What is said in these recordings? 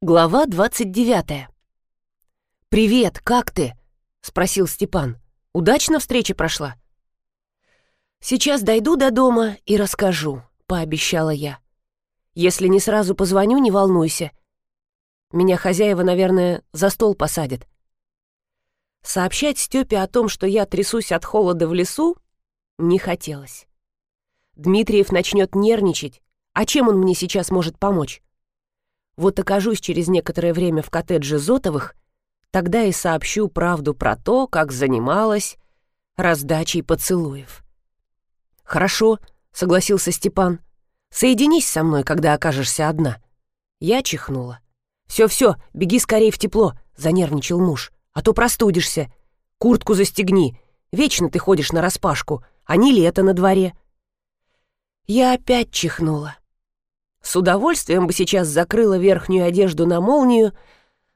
Глава 29. «Привет, как ты?» — спросил Степан. «Удачно встреча прошла?» «Сейчас дойду до дома и расскажу», — пообещала я. «Если не сразу позвоню, не волнуйся. Меня хозяева, наверное, за стол посадят». Сообщать Степе о том, что я трясусь от холода в лесу, не хотелось. Дмитриев начнет нервничать, а чем он мне сейчас может помочь? Вот окажусь через некоторое время в коттедже Зотовых, тогда и сообщу правду про то, как занималась раздачей поцелуев. «Хорошо», — согласился Степан. «Соединись со мной, когда окажешься одна». Я чихнула. «Все-все, беги скорее в тепло», — занервничал муж. «А то простудишься. Куртку застегни. Вечно ты ходишь нараспашку, а не лето на дворе». Я опять чихнула. С удовольствием бы сейчас закрыла верхнюю одежду на молнию,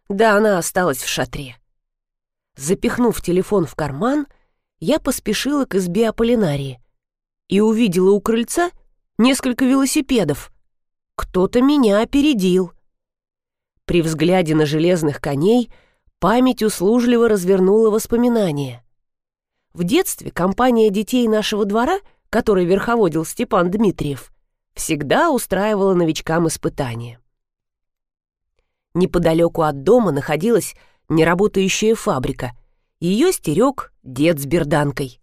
да она осталась в шатре. Запихнув телефон в карман, я поспешила к избе Аполлинарии и увидела у крыльца несколько велосипедов. Кто-то меня опередил. При взгляде на железных коней память услужливо развернула воспоминания. В детстве компания детей нашего двора, которой верховодил Степан Дмитриев, всегда устраивала новичкам испытания. Неподалеку от дома находилась неработающая фабрика. Ее стерег дед с берданкой.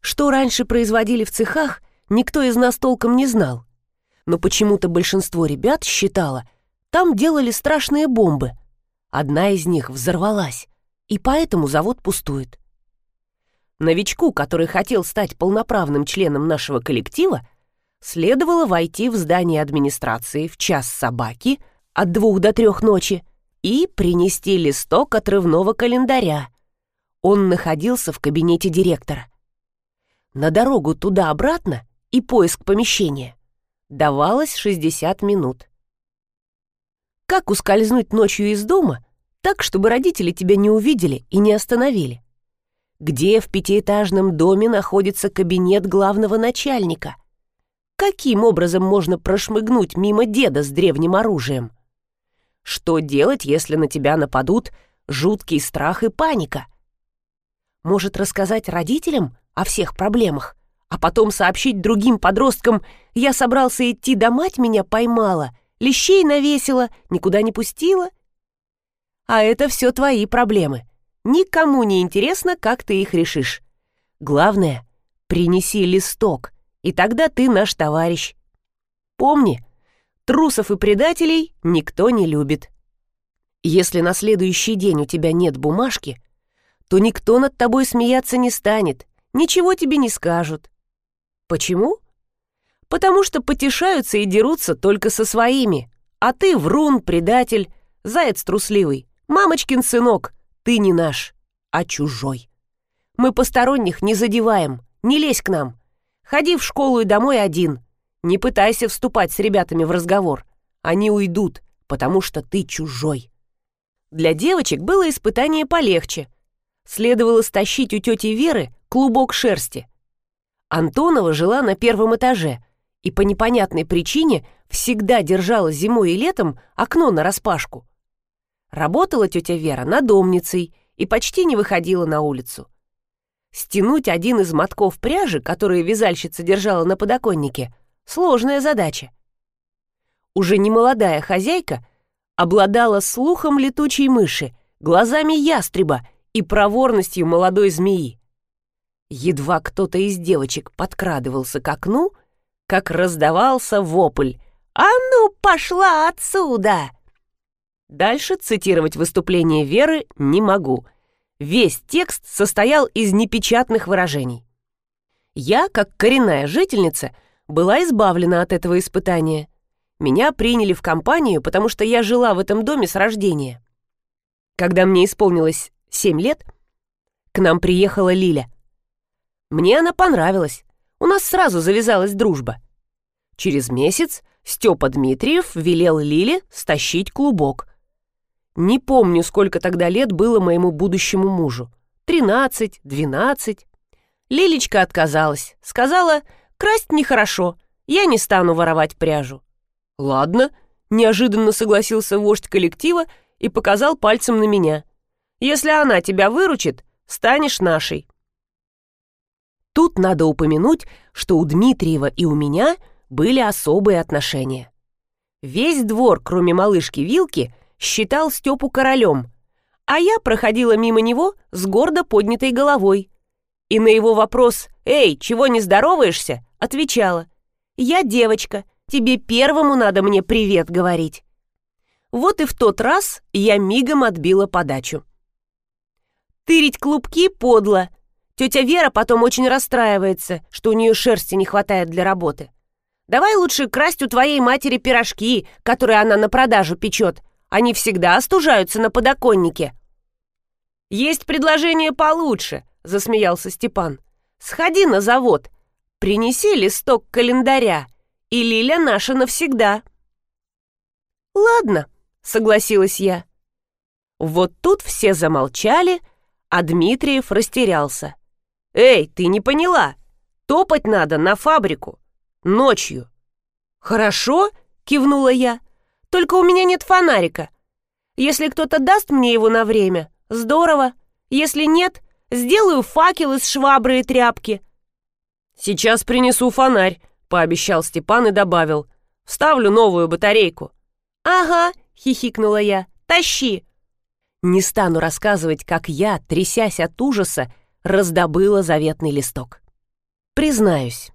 Что раньше производили в цехах, никто из нас толком не знал. Но почему-то большинство ребят считало, там делали страшные бомбы. Одна из них взорвалась, и поэтому завод пустует. Новичку, который хотел стать полноправным членом нашего коллектива, следовало войти в здание администрации в час собаки от двух до трех ночи и принести листок отрывного календаря. Он находился в кабинете директора. На дорогу туда-обратно и поиск помещения давалось 60 минут. Как ускользнуть ночью из дома так, чтобы родители тебя не увидели и не остановили? Где в пятиэтажном доме находится кабинет главного начальника? Каким образом можно прошмыгнуть мимо деда с древним оружием? Что делать, если на тебя нападут жуткий страх и паника? Может, рассказать родителям о всех проблемах, а потом сообщить другим подросткам «Я собрался идти, да мать меня поймала, лещей навесила, никуда не пустила?» А это все твои проблемы. Никому не интересно, как ты их решишь. Главное, принеси листок — и тогда ты наш товарищ. Помни, трусов и предателей никто не любит. Если на следующий день у тебя нет бумажки, то никто над тобой смеяться не станет, ничего тебе не скажут. Почему? Потому что потешаются и дерутся только со своими, а ты врун, предатель, заяц трусливый, мамочкин сынок, ты не наш, а чужой. Мы посторонних не задеваем, не лезь к нам. Ходи в школу и домой один. Не пытайся вступать с ребятами в разговор. Они уйдут, потому что ты чужой. Для девочек было испытание полегче. Следовало стащить у тети Веры клубок шерсти. Антонова жила на первом этаже и по непонятной причине всегда держала зимой и летом окно нараспашку. Работала тетя Вера надомницей и почти не выходила на улицу. Стянуть один из мотков пряжи, которые вязальщица держала на подоконнике, сложная задача. Уже немолодая хозяйка обладала слухом летучей мыши, глазами ястреба и проворностью молодой змеи. Едва кто-то из девочек подкрадывался к окну, как раздавался вопль «А ну, пошла отсюда!» Дальше цитировать выступление Веры не могу — Весь текст состоял из непечатных выражений. Я, как коренная жительница, была избавлена от этого испытания. Меня приняли в компанию, потому что я жила в этом доме с рождения. Когда мне исполнилось семь лет, к нам приехала Лиля. Мне она понравилась. У нас сразу завязалась дружба. Через месяц Степа Дмитриев велел Лиле стащить клубок. Не помню, сколько тогда лет было моему будущему мужу. Тринадцать, двенадцать. Лилечка отказалась. Сказала, красть нехорошо. Я не стану воровать пряжу. Ладно, Неожиданно согласился вождь коллектива и показал пальцем на меня. «Если она тебя выручит, станешь нашей». Тут надо упомянуть, что у Дмитриева и у меня были особые отношения. Весь двор, кроме малышки Вилки, считал Степу королем, а я проходила мимо него с гордо поднятой головой. И на его вопрос «Эй, чего не здороваешься?» отвечала «Я девочка, тебе первому надо мне привет говорить». Вот и в тот раз я мигом отбила подачу. Тырить клубки подло. Тетя Вера потом очень расстраивается, что у нее шерсти не хватает для работы. Давай лучше красть у твоей матери пирожки, которые она на продажу печет. Они всегда остужаются на подоконнике. Есть предложение получше, засмеялся Степан. Сходи на завод, принеси листок календаря, и Лиля наша навсегда. Ладно, согласилась я. Вот тут все замолчали, а Дмитриев растерялся. «Эй, ты не поняла! Топать надо на фабрику. Ночью». «Хорошо», — кивнула я. «Только у меня нет фонарика. Если кто-то даст мне его на время, здорово. Если нет, сделаю факел из швабры и тряпки». «Сейчас принесу фонарь», — пообещал Степан и добавил. «Вставлю новую батарейку». «Ага», — хихикнула я. «Тащи!» Не стану рассказывать, как я, трясясь от ужаса, раздобыла заветный листок. Признаюсь,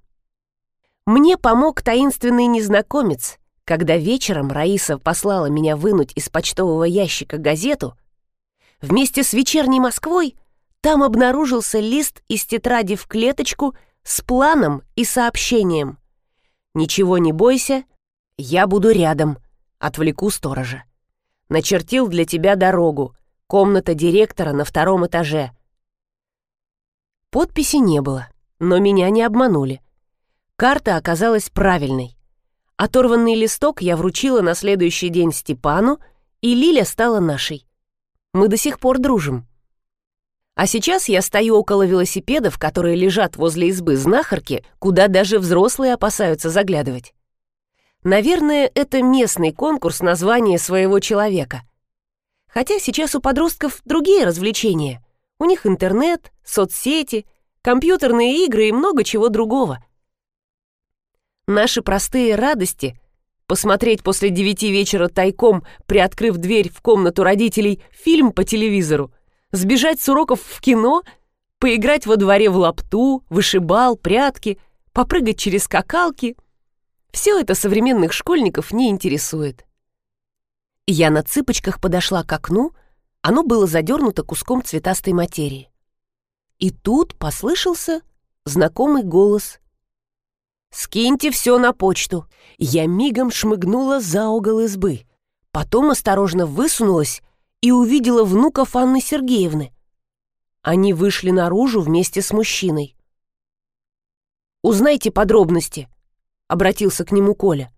мне помог таинственный незнакомец, когда вечером Раиса послала меня вынуть из почтового ящика газету. Вместе с вечерней Москвой там обнаружился лист из тетради в клеточку с планом и сообщением. «Ничего не бойся, я буду рядом», отвлеку сторожа. Начертил для тебя дорогу, комната директора на втором этаже. Подписи не было, но меня не обманули. Карта оказалась правильной. Оторванный листок я вручила на следующий день Степану, и Лиля стала нашей. Мы до сих пор дружим. А сейчас я стою около велосипедов, которые лежат возле избы знахарки, куда даже взрослые опасаются заглядывать. Наверное, это местный конкурс названия своего человека. Хотя сейчас у подростков другие развлечения. У них интернет, соцсети, компьютерные игры и много чего другого. Наши простые радости — посмотреть после девяти вечера тайком, приоткрыв дверь в комнату родителей, фильм по телевизору, сбежать с уроков в кино, поиграть во дворе в лапту, вышибал, прятки, попрыгать через скакалки — все это современных школьников не интересует. Я на цыпочках подошла к окну, оно было задернуто куском цветастой материи. И тут послышался знакомый голос. «Скиньте все на почту!» Я мигом шмыгнула за угол избы. Потом осторожно высунулась и увидела внуков Анны Сергеевны. Они вышли наружу вместе с мужчиной. «Узнайте подробности», — обратился к нему Коля.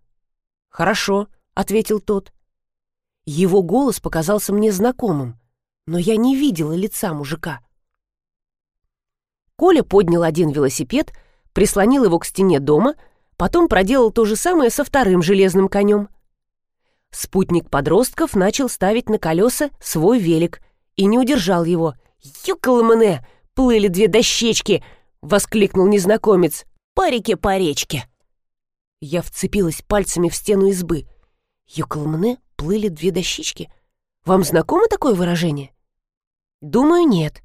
«Хорошо», — ответил тот. Его голос показался мне знакомым, но я не видела лица мужика. Коля поднял один велосипед, прислонил его к стене дома, потом проделал то же самое со вторым железным конем. Спутник подростков начал ставить на колеса свой велик и не удержал его. «Юкаламане! Плыли две дощечки!» — воскликнул незнакомец. «По реке, по речке!» Я вцепилась пальцами в стену избы. Юколмне плыли две дощечки. Вам знакомо такое выражение? Думаю, нет.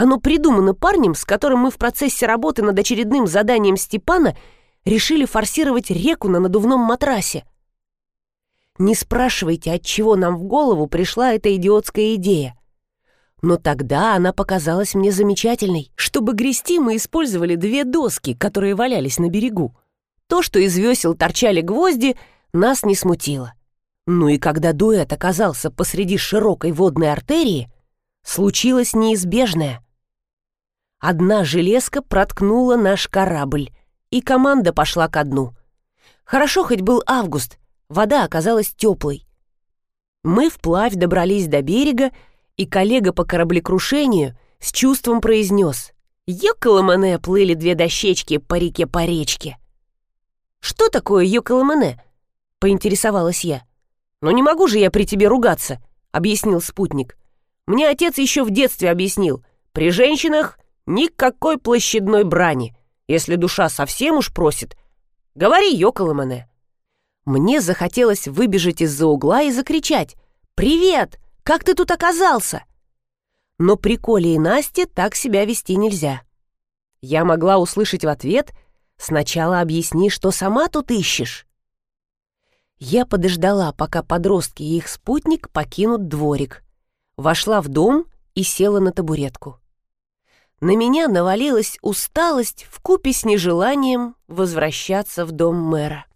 Оно придумано парнем, с которым мы в процессе работы над очередным заданием Степана решили форсировать реку на надувном матрасе. Не спрашивайте, от чего нам в голову пришла эта идиотская идея. Но тогда она показалась мне замечательной. Чтобы грести, мы использовали две доски, которые валялись на берегу. То, что из весел торчали гвозди, нас не смутило. Ну и когда дуэт оказался посреди широкой водной артерии, случилось неизбежное. Одна железка проткнула наш корабль, и команда пошла ко дну. Хорошо хоть был август, вода оказалась теплой. Мы вплавь добрались до берега, и коллега по кораблекрушению с чувством произнес «Ёкаламане плыли две дощечки по реке по речке». «Что такое Йоколомене?» — поинтересовалась я. «Ну не могу же я при тебе ругаться», — объяснил спутник. «Мне отец еще в детстве объяснил. При женщинах никакой площадной брани. Если душа совсем уж просит, говори, Йоколомане». Мне захотелось выбежать из-за угла и закричать. «Привет! Как ты тут оказался?» Но при Коле и Насте так себя вести нельзя. Я могла услышать в ответ «Сначала объясни, что сама тут ищешь». Я подождала, пока подростки и их спутник покинут дворик. Вошла в дом и села на табуретку. На меня навалилась усталость в купе с нежеланием возвращаться в дом мэра.